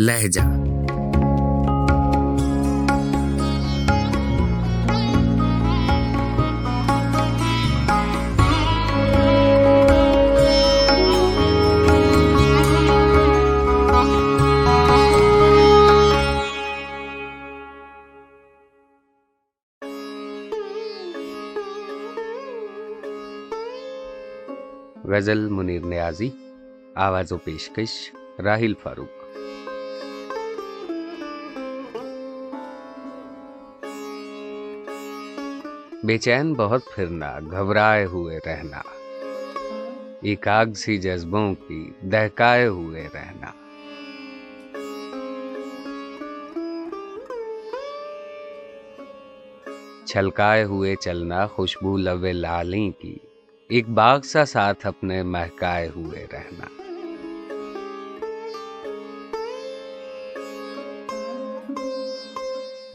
لہجہ۔ غزل منیر نیازی آواز و پیشکش راہل فاروق۔ بے چین بہت پھرنا، گھبرائے ہوئے رہنا۔ ایک آگ سی جذبوں کی دہکائے ہوئے رہنا۔ چھلکائے ہوئے چلنا، خوشبو لو لالی کی، ایک باغ سا ساتھ اپنے مہکائے ہوئے رہنا۔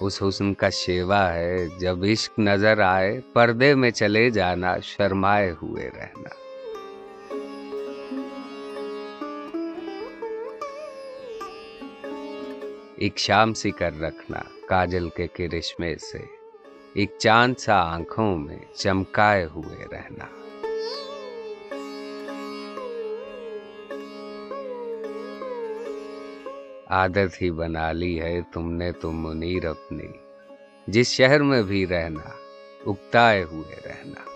اس حسن کا شیوا ہے۔ جب عشق نظر آئے، پردے میں چلے جانا، شرمائے ہوئے رہنا۔ ایک شام سی کر رکھنا، کاجل کے کرشمے سے۔ ایک چاند سا آنکھوں میں چمکائے ہوئے رہنا۔ عادت ہی بنا لی ہے تم نے تو منیر اپنی۔ جس شہر میں بھی رہنا، اکتائے ہوئے رہنا۔